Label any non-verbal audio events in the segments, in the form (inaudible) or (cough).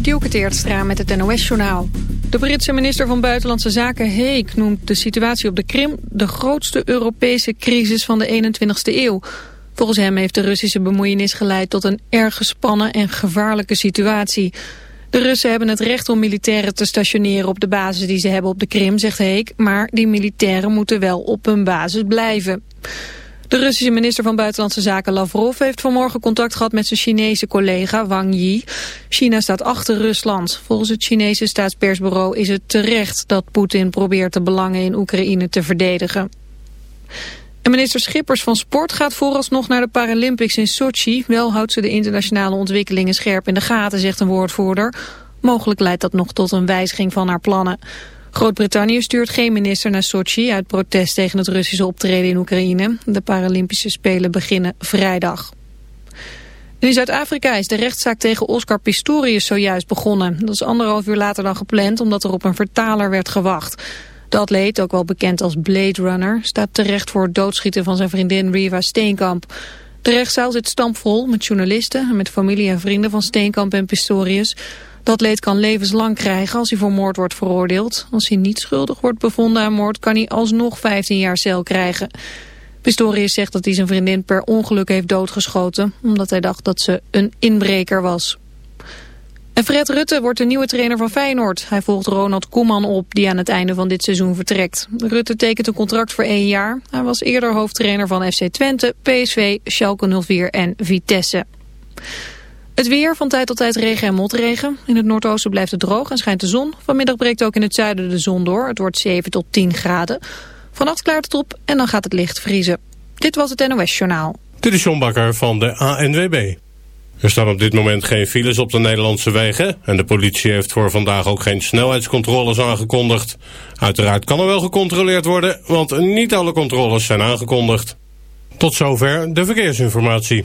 Dielke Teertstra met het NOS-journaal. De Britse minister van Buitenlandse Zaken Heek noemt de situatie op de Krim... de grootste Europese crisis van de 21ste eeuw. Volgens hem heeft de Russische bemoeienis geleid tot een erg gespannen en gevaarlijke situatie. De Russen hebben het recht om militairen te stationeren op de basis die ze hebben op de Krim, zegt Heek. Maar die militairen moeten wel op hun basis blijven. De Russische minister van Buitenlandse Zaken Lavrov heeft vanmorgen contact gehad met zijn Chinese collega Wang Yi. China staat achter Rusland. Volgens het Chinese staatspersbureau is het terecht dat Poetin probeert de belangen in Oekraïne te verdedigen. En minister Schippers van Sport gaat vooralsnog naar de Paralympics in Sochi. Wel houdt ze de internationale ontwikkelingen scherp in de gaten, zegt een woordvoerder. Mogelijk leidt dat nog tot een wijziging van haar plannen. Groot-Brittannië stuurt geen minister naar Sochi uit protest tegen het Russische optreden in Oekraïne. De Paralympische Spelen beginnen vrijdag. in Zuid-Afrika is de rechtszaak tegen Oscar Pistorius zojuist begonnen. Dat is anderhalf uur later dan gepland omdat er op een vertaler werd gewacht. De atleet, ook wel bekend als Blade Runner, staat terecht voor het doodschieten van zijn vriendin Riva Steenkamp. De rechtszaal zit stampvol met journalisten en met familie en vrienden van Steenkamp en Pistorius. Dat leed kan levenslang krijgen als hij voor moord wordt veroordeeld. Als hij niet schuldig wordt bevonden aan moord kan hij alsnog 15 jaar cel krijgen. Pistorius zegt dat hij zijn vriendin per ongeluk heeft doodgeschoten... omdat hij dacht dat ze een inbreker was. En Fred Rutte wordt de nieuwe trainer van Feyenoord. Hij volgt Ronald Koeman op, die aan het einde van dit seizoen vertrekt. Rutte tekent een contract voor één jaar. Hij was eerder hoofdtrainer van FC Twente, PSV, Schalke 04 en Vitesse. Het weer, van tijd tot tijd regen en motregen. In het noordoosten blijft het droog en schijnt de zon. Vanmiddag breekt ook in het zuiden de zon door. Het wordt 7 tot 10 graden. Vannacht klaart het op en dan gaat het licht vriezen. Dit was het NOS Journaal. Dit is John Bakker van de ANWB. Er staan op dit moment geen files op de Nederlandse wegen... en de politie heeft voor vandaag ook geen snelheidscontroles aangekondigd. Uiteraard kan er wel gecontroleerd worden, want niet alle controles zijn aangekondigd. Tot zover de verkeersinformatie.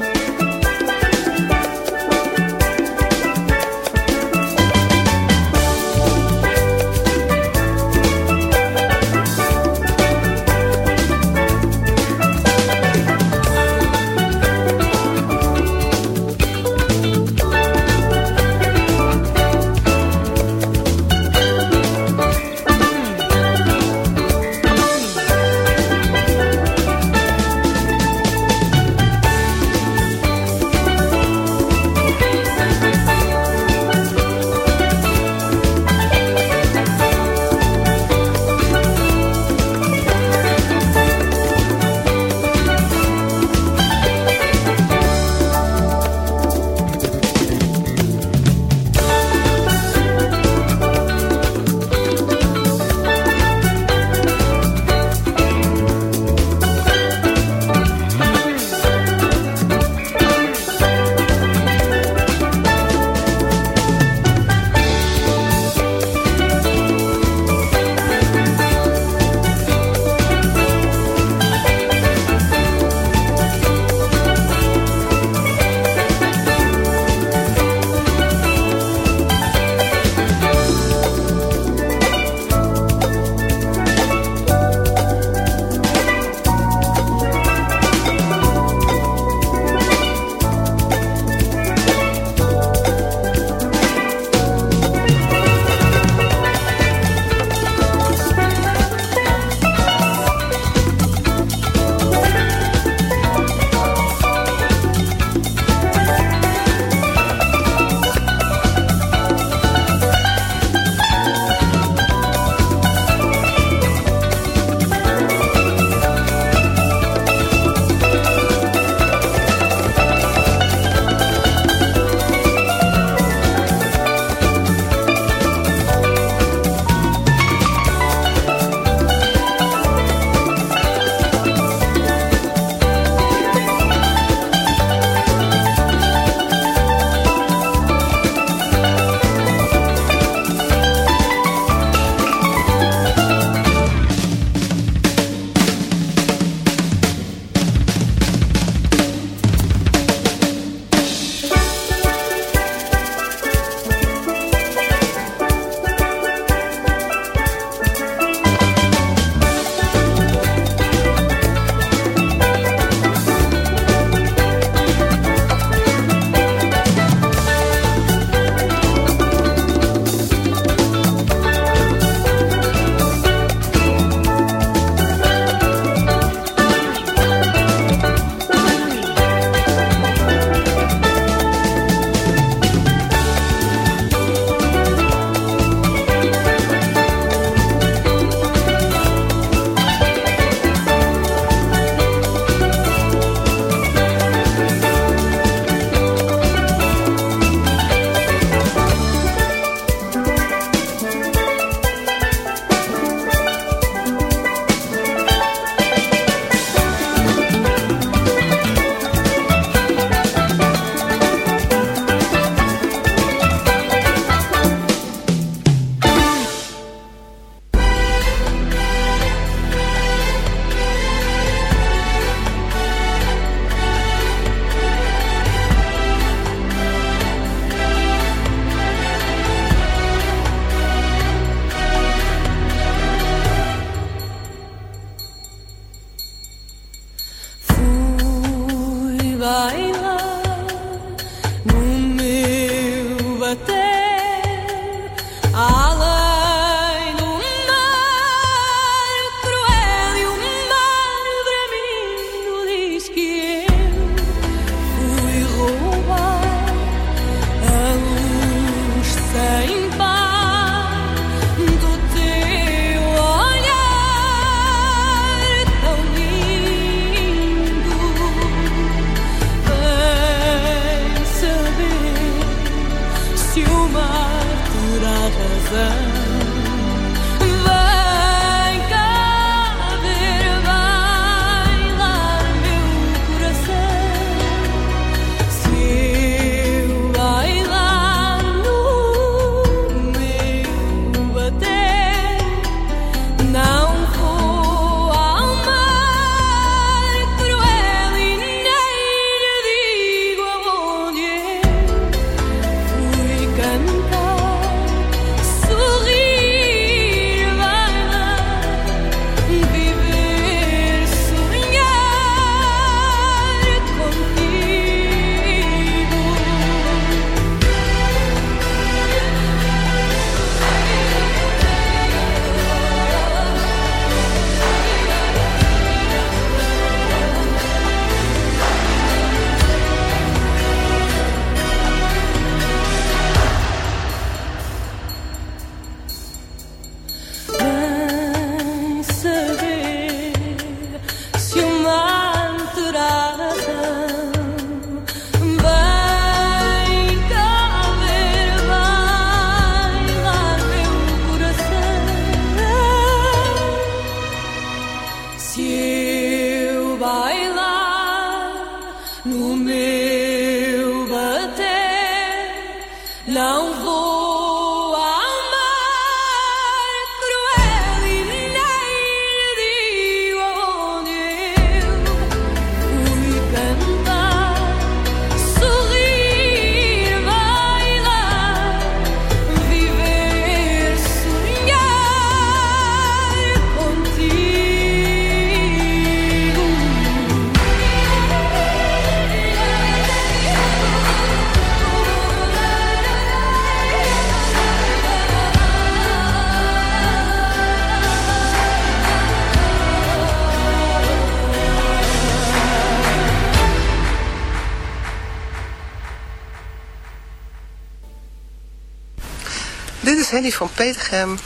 Dit is Henny van Petergem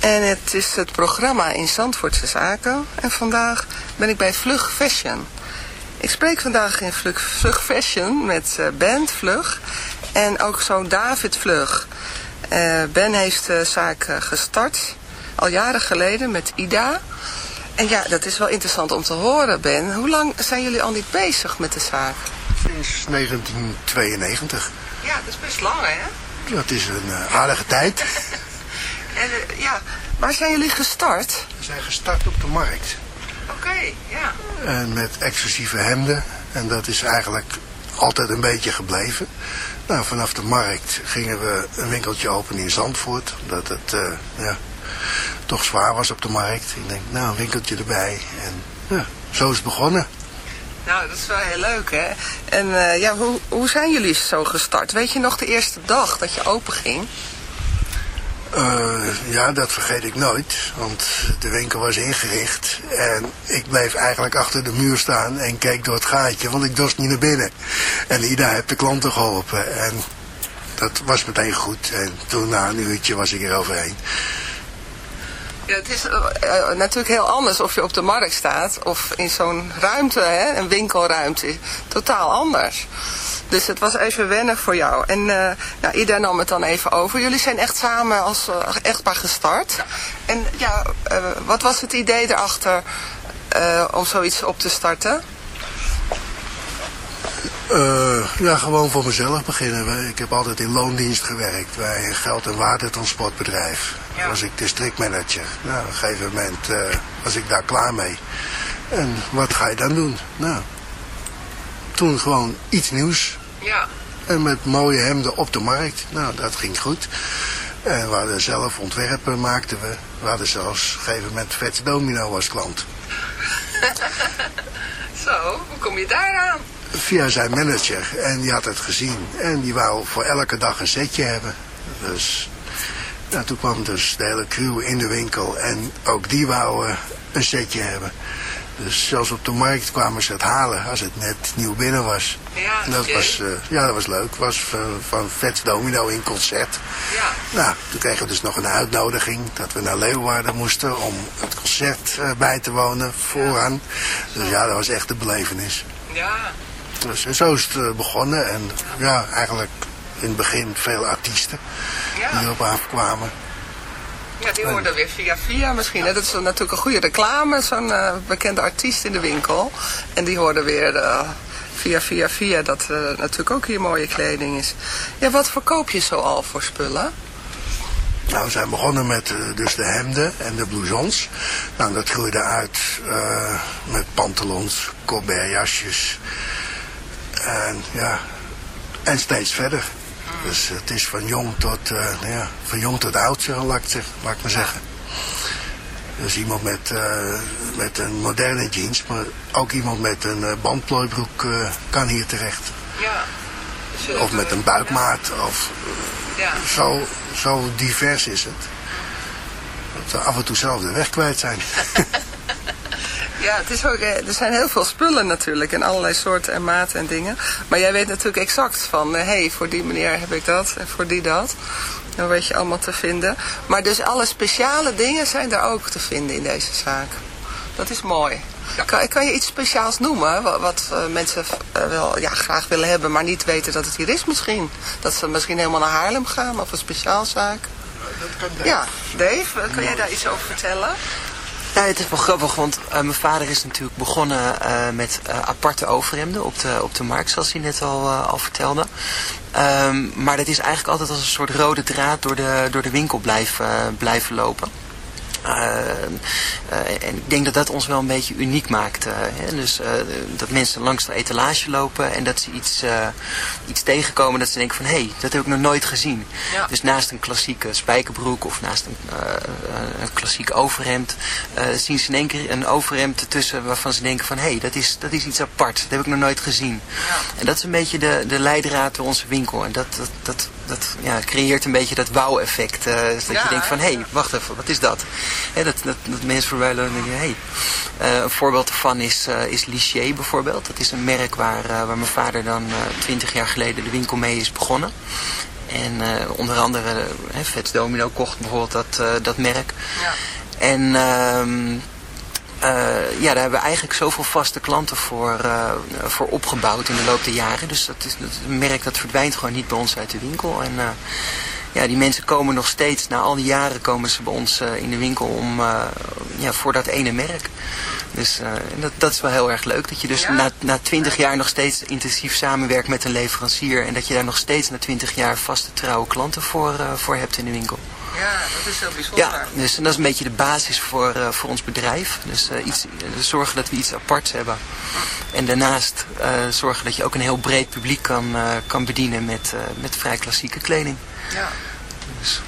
en het is het programma in Zandvoortse Zaken. En vandaag ben ik bij Vlug Fashion. Ik spreek vandaag in Vlug, Vlug Fashion met eh, Ben Vlug en ook zo'n David Vlug. Eh, ben heeft de zaak eh, gestart al jaren geleden met Ida. En ja, dat is wel interessant om te horen, Ben. Hoe lang zijn jullie al niet bezig met de zaak? Sinds 1992. Ja, dat is best lang, hè? Dat is een eh, aardige tijd. (laughs) En eh, ja, waar zijn jullie gestart? We zijn gestart op de markt. Oké, ja. En met exclusieve hemden. En dat is eigenlijk altijd een beetje gebleven. Nou, vanaf de markt gingen we een winkeltje openen in Zandvoort. Omdat het eh, ja, toch zwaar was op de markt. Ik denk, nou, een winkeltje erbij. En ja, zo is het begonnen. Nou, dat is wel heel leuk, hè? En eh, ja, hoe, hoe zijn jullie zo gestart? Weet je nog de eerste dag dat je open ging? Eh, ja, dat vergeet ik nooit, want de winkel was ingericht en ik bleef eigenlijk achter de muur staan en keek door het gaatje, want ik dorst niet naar binnen. En Ida heeft de klanten geholpen en dat was meteen goed. En toen na een uurtje was ik er overheen. Ja, het is eh, eh, natuurlijk heel anders of je op de markt staat of in zo'n ruimte, hè, een winkelruimte. Totaal anders. Dus het was even wennen voor jou. En eh nou, Ida nam het dan even over. Jullie zijn echt samen als echtpaar gestart. En ja, wat was het idee erachter om zoiets op te starten? Eh, ja, gewoon voor mezelf beginnen. Ik heb altijd in loondienst gewerkt bij een geld- en watertransportbedrijf. Ja. was ik districtmanager. Nou, op een gegeven moment eh, was ik daar klaar mee. En wat ga je dan doen? Nou, toen gewoon iets nieuws. Ja. En met mooie hemden op de markt. Nou, dat ging goed. En we hadden zelf ontwerpen, maakten we. We hadden zelfs op een gegeven moment Vets Domino als klant. (laughs) Zo, hoe kom je daaraan? Via zijn manager. En die had het gezien. En die wou voor elke dag een setje hebben. Dus nou, toen kwam dus de hele crew in de winkel. En ook die wou eh, een setje hebben. Dus zelfs op de markt kwamen ze het halen als het net nieuw binnen was. Ja, En dat was, eh, ja, dat was leuk. was van, van Vets Domino in concert. Ja. Nou, toen kregen we dus nog een uitnodiging dat we naar Leeuwarden moesten om het concert eh, bij te wonen vooraan. Dus ja, dat was echt een belevenis. Ja. Dus en zo is het eh, begonnen en ja, eigenlijk in het begin veel artiesten Ja. die op afkwamen. Ja, die hoorden weer via via misschien. Hè? Dat is natuurlijk een goede reclame, zo'n eh, bekende artiest in de winkel. En die hoorden weer eh, via via via dat eh, natuurlijk ook hier mooie kleding is. Ja, wat verkoop je zo al voor spullen? Nou, we zijn begonnen met dus de hemden en de blousons. Nou, dat groeide uit met pantalons, colbertjasjes. En ja, en steeds verder. Dus het is van jong tot, eh, ja, van jong tot oud, zeg, laat, ik, zeg, laat ik maar zeggen. Dus iemand met, eh, met een moderne jeans, maar ook iemand met een eh, bandplooibroek kan hier terecht. Ja. Of met een buikmaat, of Ja. zo, zo divers is het. Dat we af en toe zelf de weg kwijt zijn. (laughs) (laughs) Ja, het is ook, eh, er zijn heel veel spullen natuurlijk en allerlei soorten en maten en dingen. Maar jij weet natuurlijk exact van, hé, hey, voor die meneer heb ik dat en voor die dat. Dan weet je allemaal te vinden. Maar dus alle speciale dingen zijn er ook te vinden in deze zaak. Dat is mooi. Kan, kan je iets speciaals noemen, wat, wat eh, mensen eh, wel ja, graag willen hebben, maar niet weten dat het hier is misschien? Dat ze misschien helemaal naar Haarlem gaan of een speciaalzaak? Ja, Dave, eh, kan jij daar iets over vertellen? Ja, het is wel grappig, want eh, mijn vader is natuurlijk begonnen eh, met eh, aparte overhemden op de, op de markt, zoals hij net al, al vertelde. Ehm, maar dat is eigenlijk altijd als een soort rode draad door de, door de winkel blijven, blijven lopen. Eh, eh, en ik denk dat dat ons wel een beetje uniek maakt. eh, hè? Dus dat mensen langs de etalage lopen en dat ze iets, iets tegenkomen dat ze denken van hé, hey, dat heb ik nog nooit gezien. Ja. Dus naast een klassieke spijkerbroek of naast een, een klassiek overhemd zien ze in één keer een overhemd ertussen waarvan ze denken van hé, hey, dat, is, dat is iets apart. Dat heb ik nog nooit gezien. En dat is een beetje de, de leidraad door onze winkel. En dat, dat, dat, dat ja, creëert een beetje dat wauw-effect. eh, dus dat Ja, je denkt van hé, hey, wacht even, wat is dat? Hè, dat, dat, dat mensen voorbij lopen en denken, hé. Hey. een voorbeeld daarvan is, eh is Lichier bijvoorbeeld. Dat is een merk waar, waar mijn vader dan twintig jaar geleden de winkel mee is begonnen. En onder andere uh, Vets Domino kocht bijvoorbeeld dat, uh, dat merk. Ja. En ehm uh, ja, daar hebben we eigenlijk zoveel vaste klanten voor, uh, voor opgebouwd in de loop der jaren. Dus dat is, dat merk dat verdwijnt gewoon niet bij ons uit de winkel. En uh, ja, die mensen komen nog steeds, na al die jaren komen ze bij ons in de winkel om, ja, voor dat ene merk. Dus dat, dat is wel heel erg leuk. Dat je dus Ja. na, na 20 jaar nog steeds intensief samenwerkt met een leverancier. En dat je daar nog steeds na 20 jaar vaste trouwe klanten voor, voor hebt in de winkel. Ja, dat is heel bijzonder. Ja, dus en dat is een beetje de basis voor, uh, voor ons bedrijf. Dus uh, iets, dus zorgen dat we iets aparts hebben. En daarnaast uh, zorgen dat je ook een heel breed publiek kan, kan bedienen met, met vrij klassieke kleding. Ja. Dus.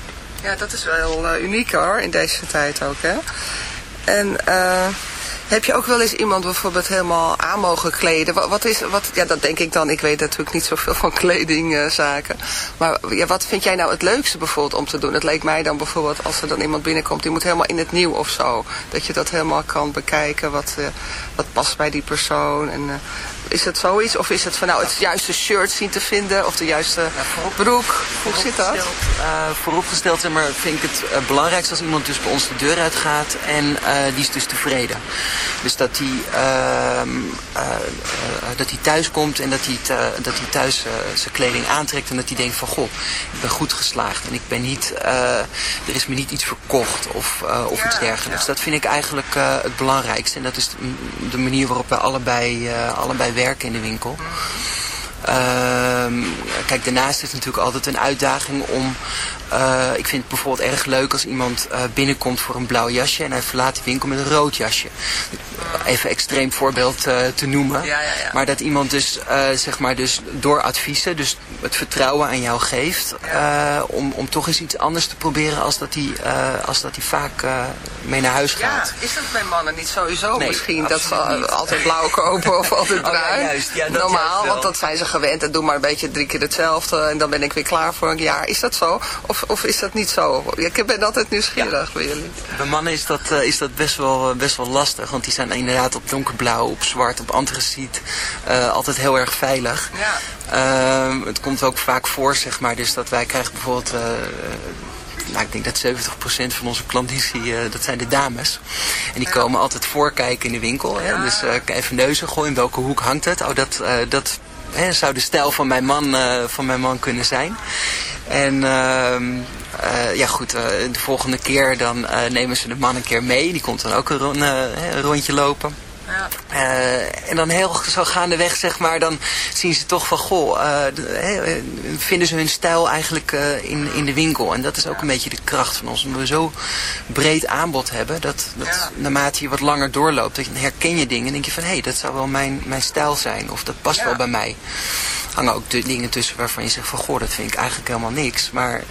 ja, dat is wel heel uniek hoor, in deze tijd ook hè. En heb je ook wel eens iemand bijvoorbeeld helemaal aan mogen kleden? Wat, is, wat, ja, dat denk ik dan. Ik weet natuurlijk niet zoveel van kledingzaken. Uh, maar ja, wat vind jij nou het leukste bijvoorbeeld om te doen? Het leek mij dan bijvoorbeeld als er dan iemand binnenkomt, die moet helemaal in het nieuw of zo. Dat je dat helemaal kan bekijken, wat, uh, wat past bij die persoon. En, uh, is het zoiets? Of is het van nou het juiste shirt zien te vinden? Of de juiste ja, broek? Hoe zit dat? Uh, vooropgesteld zeg maar, vind ik het uh, belangrijkste als iemand dus bij ons de deur uitgaat en uh, die is dus tevreden. Dus dat hij, dat hij thuis komt en dat hij, thuis zijn kleding aantrekt en dat hij denkt van goh, ik ben goed geslaagd en ik ben niet, er is me niet iets verkocht of, of ja, iets dergelijks. Ja. Dat vind ik eigenlijk het belangrijkste en dat is de manier waarop we allebei, uh, allebei werken in de winkel. Uh, kijk, daarnaast is het natuurlijk altijd een uitdaging om... Uh, ik vind het bijvoorbeeld erg leuk als iemand uh, binnenkomt voor een blauw jasje... en hij verlaat die winkel met een rood jasje. Even extreem voorbeeld uh, te noemen. Ja, ja, ja. Maar dat iemand dus, zeg maar dus door adviezen... dus het vertrouwen aan jou geeft... om, om toch eens iets anders te proberen... als dat hij, als dat hij vaak mee naar huis gaat. Ja, is dat bij mannen niet sowieso nee, misschien? Dat ze niet. altijd blauw kopen of altijd (laughs) bruin? Oh, juist. Ja, dat Normaal, want dat zijn ze gewend. En doe maar een beetje drie keer hetzelfde. En dan ben ik weer klaar voor een jaar. Is dat zo? Of, of is dat niet zo? Ik ben altijd nieuwsgierig ja. bij jullie. Bij mannen is dat, uh, is dat best, wel, uh, best wel lastig. Want die zijn inderdaad op donkerblauw, op zwart, op antraciet. Uh, altijd heel erg veilig. Ja. het komt ook vaak voor, zeg maar. Dus dat wij krijgen bijvoorbeeld nou, ik denk dat 70% van onze klanditie, uh, dat zijn de dames. En die komen altijd voorkijken in de winkel. Hè? Dus uh, even neuzen gooien, in welke hoek hangt het? Oh, dat, uh, dat hè, zou de stijl van mijn man, eh, van mijn man kunnen zijn. En ehm, eh, ja goed, eh, de volgende keer dan nemen ze de man een keer mee. Die komt dan ook een, ron- een rondje lopen. Eh, en dan heel zo gaandeweg, zeg maar, dan zien ze toch van, goh, eh, eh, vinden ze hun stijl eigenlijk in, in de winkel. En dat is ook een beetje de kracht van ons. Omdat we zo breed aanbod hebben, dat, dat naarmate je wat langer doorloopt, dat je, dan herken je dingen en denk je van, hé, hey, dat zou wel mijn, mijn stijl zijn. Of dat past wel bij mij. hangen ook de dingen tussen waarvan je zegt van, goh, dat vind ik eigenlijk helemaal niks. Maar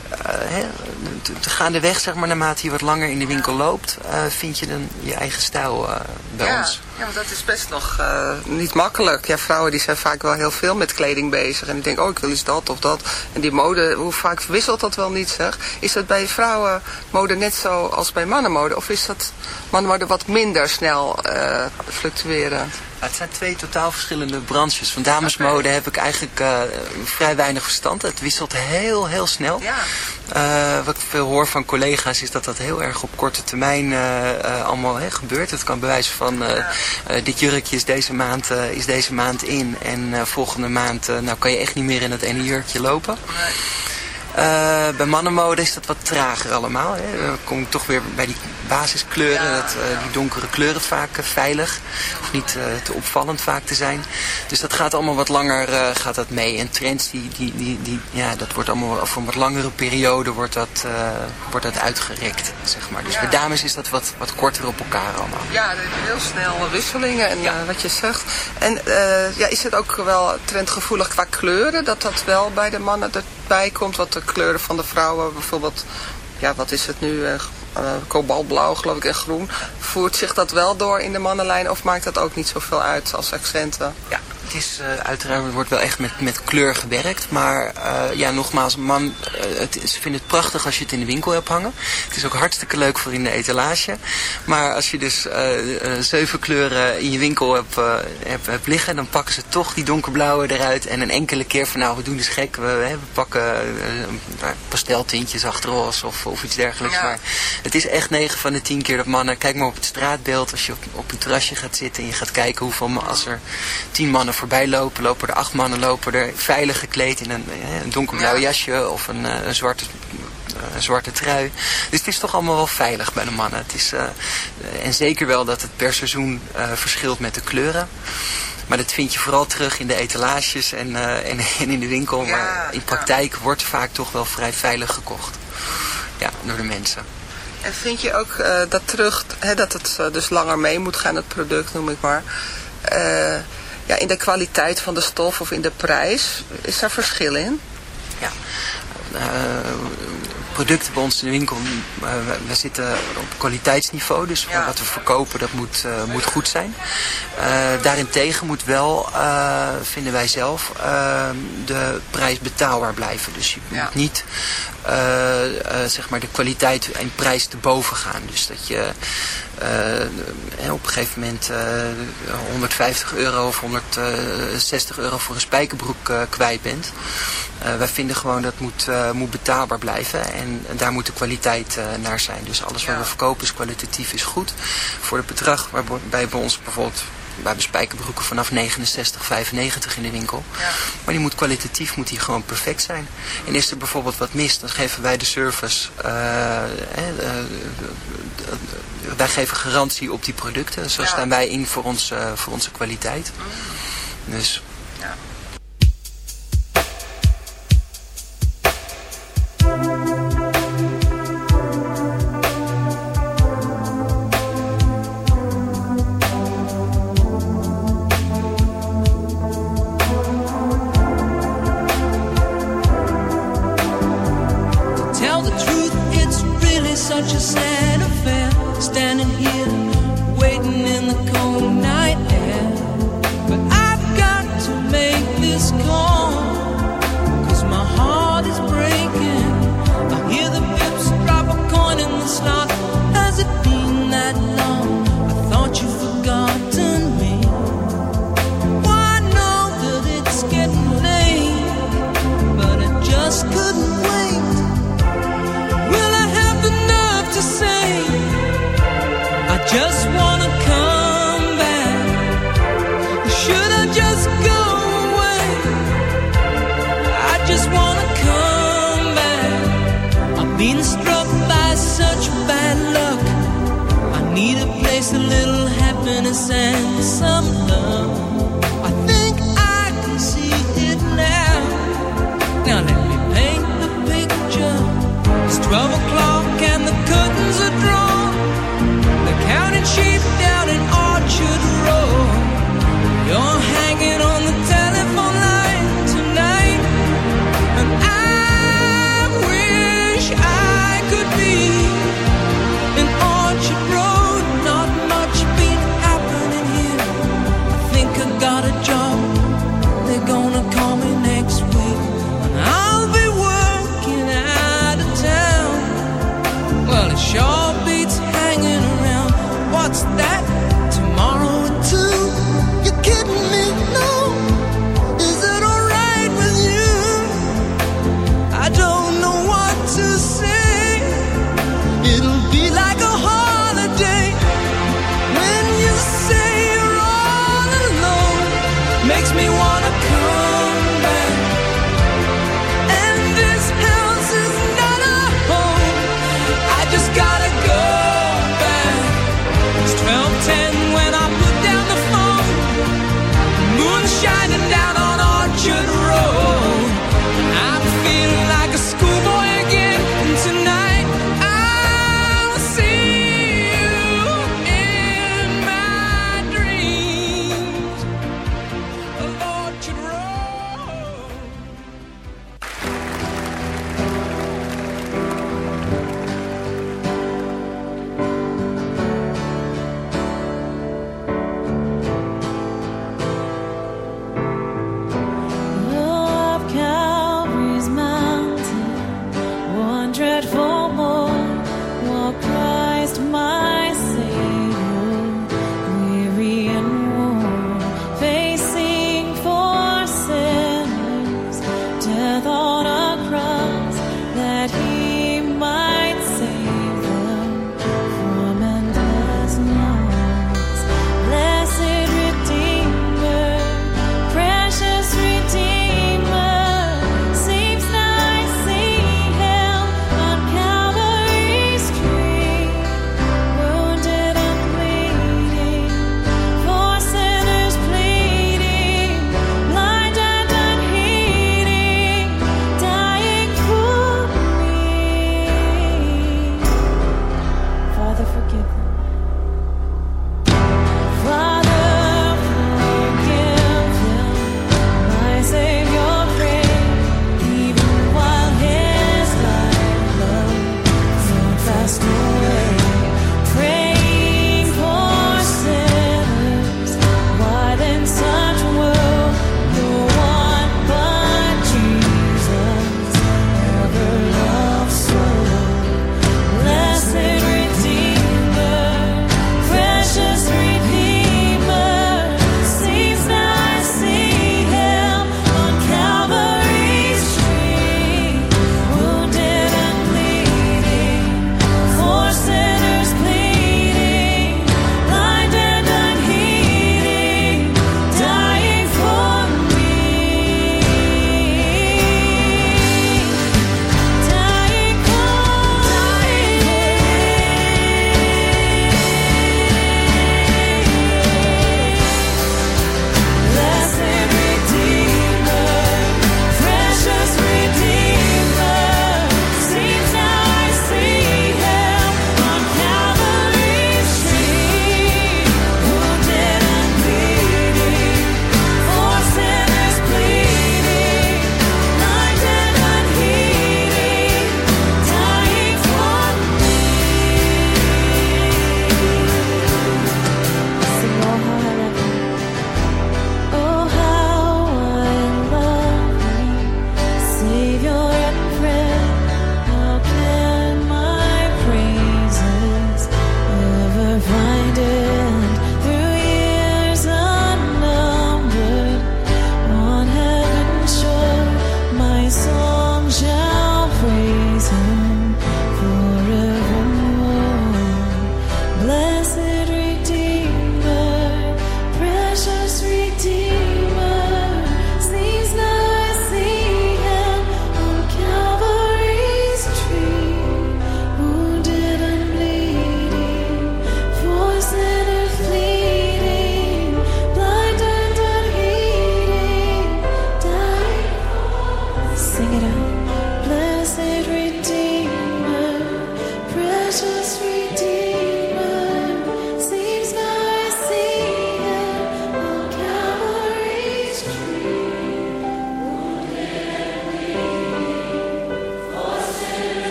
te gaandeweg, zeg maar, naarmate je wat langer in de winkel loopt, vind je dan je eigen stijl bij ons. Ja, want dat is best nog eh, niet makkelijk. Ja, vrouwen die zijn vaak wel heel veel met kleding bezig. En die denken, oh, ik wil eens dat of dat. En die mode, hoe vaak wisselt dat wel niet, zeg? Is dat bij vrouwenmode net zo als bij mannenmode? Of is dat mannenmode wat minder snel eh fluctuerend? Het zijn twee totaal verschillende branches. Van damesmode heb ik eigenlijk eh, vrij weinig verstand. Het wisselt heel, heel snel. Ja. Eh, wat ik veel hoor van collega's is dat dat heel erg op korte termijn eh, allemaal hè, gebeurt. Het kan bewijzen van dit jurkje is deze maand, is deze maand in en volgende maand nou kan je echt niet meer in dat ene jurkje lopen. Bij mannenmode is dat wat trager allemaal. Hè. Dan kom ik toch weer bij die basiskleuren. Dat, eh, die donkere kleuren vaak eh, veilig. Of niet eh, te opvallend vaak te zijn. Dus dat gaat allemaal wat langer eh, gaat dat mee. En trends, die, die, die, die, ja, dat wordt allemaal voor een wat langere periode wordt dat, eh, wordt dat uitgerekt. Zeg maar. Dus bij dames is dat wat, wat korter op elkaar allemaal. Ja, heel snel wisselingen en eh, wat je zegt. En eh, ja, is het ook wel trendgevoelig qua kleuren? Dat dat wel bij de mannen erbij komt? Wat de kleuren van de vrouwen bijvoorbeeld, ja wat is het nu, eh, eh, kobaltblauw geloof ik en groen. Voert zich dat wel door in de mannenlijn of maakt dat ook niet zoveel uit als accenten? Ja, het is eh, uiteraard, er wordt wel echt met, met kleur gewerkt. Maar eh, ja, nogmaals, man, eh, het, ze vinden het prachtig als je het in de winkel hebt hangen. Het is ook hartstikke leuk voor in de etalage. Maar als je dus zeven kleuren in je winkel hebt, hebt, hebt liggen, dan pakken ze toch die donkerblauwe eruit. En een enkele keer van nou, we doen dus gek. We, hè, we pakken pasteltintjes achter roze of, of iets dergelijks. Ja. Maar het is echt 9 van de 10 keer dat mannen, kijk maar op het straatbeeld, als je op, op een terrasje gaat zitten en je gaat kijken hoeveel, als er 10 mannen voorbij lopen, lopen er 8 mannen lopen er veilig gekleed in een, eh, een donkerblauw jasje of een, eh, een zwarte eh, een zwarte trui. Dus het is toch allemaal wel veilig bij de mannen. Het is, eh, eh, en zeker wel dat het per seizoen eh, verschilt met de kleuren. Maar dat vind je vooral terug in de etalages en, eh, en, (laughs) en in de winkel. maar in praktijk wordt vaak toch wel vrij veilig gekocht. Ja, door de mensen. En vind je ook eh, dat terug, hè, dat het eh, dus langer mee moet gaan, het product noem ik maar. Ja, in de kwaliteit van de stof of in de prijs, is daar verschil in? Ja. Eh, producten bij ons in de winkel, eh, we, zitten op kwaliteitsniveau. Dus wat we verkopen, dat moet, eh, moet goed zijn. Daarentegen moet wel, vinden wij zelf, de prijs betaalbaar blijven. Dus je moet niet zeg maar de kwaliteit en prijs te boven gaan. Dus dat je eh, op een gegeven moment eh, 150 euro of 160 euro voor een spijkerbroek eh, kwijt bent. Eh, wij vinden gewoon dat moet, eh, moet betaalbaar blijven en daar moet de kwaliteit eh, naar zijn. Dus alles wat we verkopen is kwalitatief is goed. Voor het bedrag waarbij bij ons bijvoorbeeld wij hebben spijkerbroeken vanaf 69, 95 in de winkel. Maar die moet kwalitatief moet die gewoon perfect zijn. En is er bijvoorbeeld wat mis, dan geven wij de service. eh, eh, eh, wij geven garantie op die producten. Zo staan wij in voor, ons, eh, voor onze kwaliteit. Dus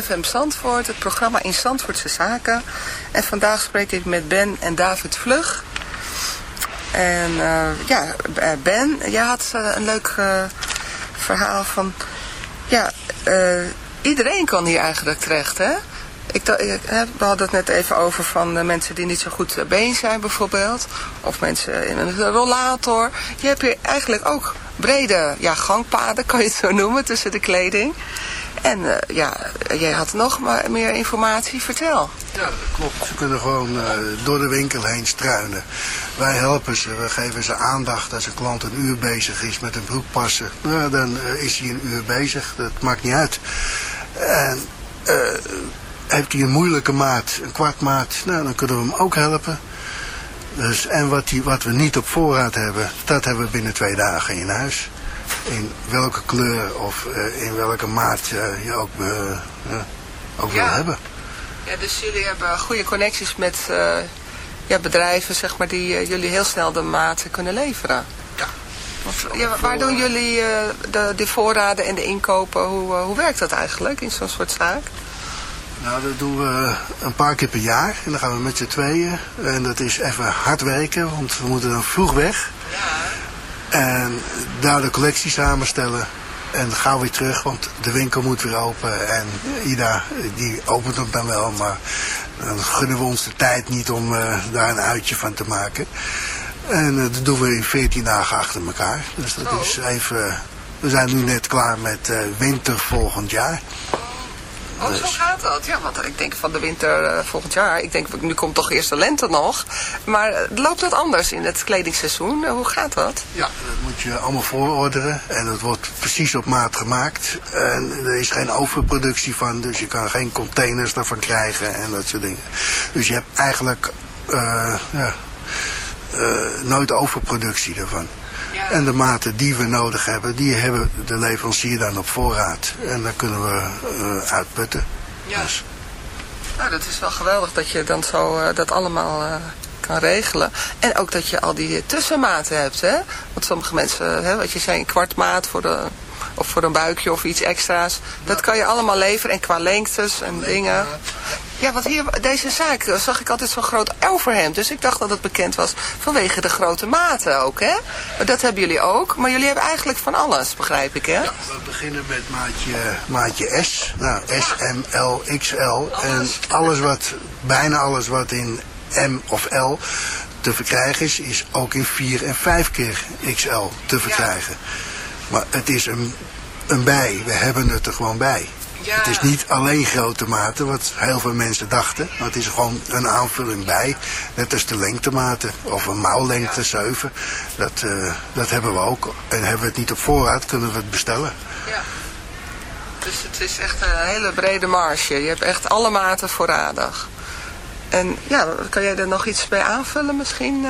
FM Zandvoort, het programma in Zandvoortse Zaken. En vandaag spreek ik met Ben en David Vlug. En eh, ja, eh, Ben, jij had eh, een leuk verhaal van... Ja, iedereen kan hier eigenlijk terecht, hè? Ik, we hadden het net even over van mensen die niet zo goed been zijn bijvoorbeeld. Of mensen in een rollator. Je hebt hier eigenlijk ook brede ja, gangpaden, kan je het zo noemen, tussen de kleding. En eh, ja, jij had nog maar meer informatie. Vertel. Ja, klopt. Ze kunnen gewoon eh, door de winkel heen struinen. Wij helpen ze, we geven ze aandacht. Als een klant een uur bezig is met een broek passen, nou, dan eh, is hij een uur bezig. Dat maakt niet uit. En heeft hij een moeilijke maat, een kwart maat, nou, dan kunnen we hem ook helpen. Dus, en wat, die, wat we niet op voorraad hebben, dat hebben we binnen twee dagen in huis. In welke kleur of eh, in welke maat eh, je ook, eh, ja, ook wil Ja. hebben. Ja, dus jullie hebben goede connecties met eh, ja, bedrijven, zeg maar, die eh, jullie heel snel de maten kunnen leveren. Ja. Ja, waar doen jullie eh, de, de voorraden en de inkopen? Hoe, hoe werkt dat eigenlijk in zo'n soort zaak? Nou, dat doen we een paar keer per jaar. En dan gaan we met z'n tweeën. En dat is even hard werken, want we moeten dan vroeg weg. En daar de collectie samenstellen. En gauw weer terug, want de winkel moet weer open. En Ida, die opent hem dan wel, maar dan gunnen we ons de tijd niet om eh, daar een uitje van te maken. En eh, dat doen we in 14 dagen achter elkaar. Dus dat is even... We zijn nu net klaar met eh, winter volgend jaar. Oh, zo gaat dat. Ja, want ik denk van de winter eh, volgend jaar. Ik denk, nu komt toch eerst de lente nog. Maar eh, loopt dat anders in het kledingseizoen? Eh, hoe gaat dat? Ja, dat moet je allemaal voororderen en dat wordt precies op maat gemaakt. En er is geen overproductie van, dus je kan geen containers daarvan krijgen en dat soort dingen. Dus je hebt eigenlijk ja, nooit overproductie ervan. En de maten die we nodig hebben, die hebben de leverancier dan op voorraad. En daar kunnen we eh, uitputten. Ja. Nou, dat is wel geweldig dat je dan zo eh, dat allemaal eh, kan regelen. En ook dat je al die tussenmaten hebt, hè? Want sommige mensen, hè, wat je zei, een kwart maat voor de, of voor een buikje of iets extra's. Dat kan je allemaal leveren en qua lengtes en dingen. Ja, want hier, deze zaak zag ik altijd zo'n groot overhemd. Dus ik dacht dat het bekend was vanwege de grote maten ook, hè? Maar dat hebben jullie ook. Maar jullie hebben eigenlijk van alles, begrijp ik, hè? We beginnen met maatje, maatje S. Nou, S, M, L, XL. En alles wat, bijna alles wat in M of L te verkrijgen is, is ook in 4 en 5 keer XL te verkrijgen. Maar het is een, een bij. We hebben het er gewoon bij. Het is niet alleen grote maten, wat heel veel mensen dachten. Maar het is gewoon een aanvulling bij. Net als de lengtematen. Of een mouwlengte 7. Dat, eh, dat hebben we ook. En hebben we het niet op voorraad, kunnen we het bestellen. Ja. Dus het is echt een hele brede marge. Je hebt echt alle maten voorradig. En ja, kan jij er nog iets bij aanvullen misschien?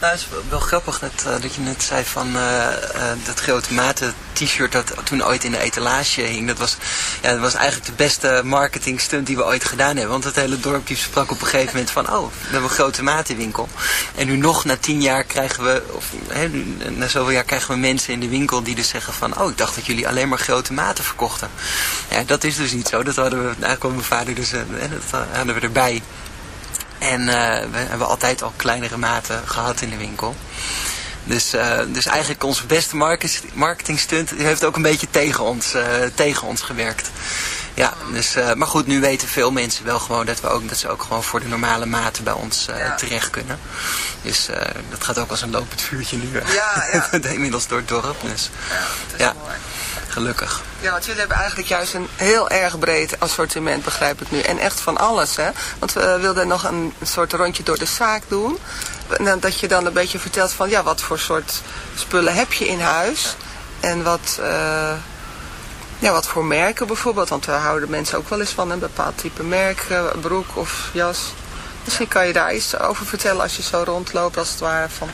Nou, het is wel- grappig eh, dat je net zei van eh, eh, dat grote maten t-shirt dat toen ooit in de etalage hing. Dat was, ja, dat was eigenlijk de beste marketing stunt die we ooit gedaan hebben. Want het hele dorp sprak op een gegeven moment van, oh, we hebben een grote matenwinkel. En nu nog na tien jaar krijgen we, of nu, na zoveel jaar krijgen we mensen in de winkel die dus zeggen van, oh, ik dacht dat jullie alleen maar grote maten verkochten. Ja, dat is dus niet zo. Dat hadden we, eigenlijk kwam mijn vader dus, hè, dat hadden we erbij. En eh, we hebben altijd al kleinere maten gehad in de winkel. Dus, eh, dus eigenlijk onze beste market- marketingstunt heeft ook een beetje tegen ons, eh, tegen ons gewerkt. Ja, dus, maar goed, nu weten veel mensen wel gewoon dat, we ook, dat ze ook gewoon voor de normale maten bij ons terecht kunnen. Dus dat gaat ook als een lopend vuurtje nu. Ja, ja. (laughs) inmiddels door het dorp. Dus ja, gelukkig. Ja, want jullie hebben eigenlijk juist een heel erg breed assortiment, begrijp ik nu. En echt van alles, hè? Want we wilden nog een soort rondje door de zaak doen. Dat je dan een beetje vertelt van, ja, wat voor soort spullen heb je in huis? En wat, eh, ja, wat voor merken bijvoorbeeld. Want we houden mensen ook wel eens van een bepaald type merk, eh, broek of jas. Misschien kan je daar iets over vertellen als je zo rondloopt, als het ware. Van,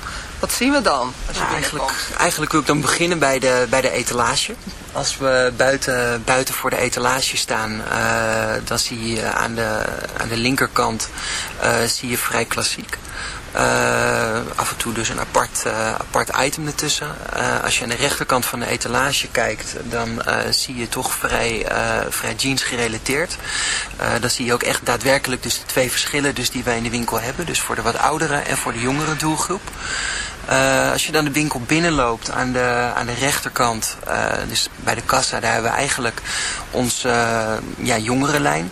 wat zien we dan? Als je Nou, eigenlijk, eigenlijk wil ik dan beginnen bij de, bij de etalage. Als we buiten, buiten voor de etalage staan, eh, dan zie je aan de, aan de linkerkant eh, zie je vrij klassiek. Eh, af en toe dus een apart, apart item ertussen. Als je aan de rechterkant van de etalage kijkt, dan zie je toch vrij, vrij jeans gerelateerd. Dan zie je ook echt daadwerkelijk dus de twee verschillen dus die wij in de winkel hebben. Dus voor de wat oudere en voor de jongere doelgroep. Eh, als je dan de winkel binnenloopt aan de, aan de rechterkant, eh, dus bij de kassa, daar hebben we eigenlijk onze eh, ja, jongerenlijn.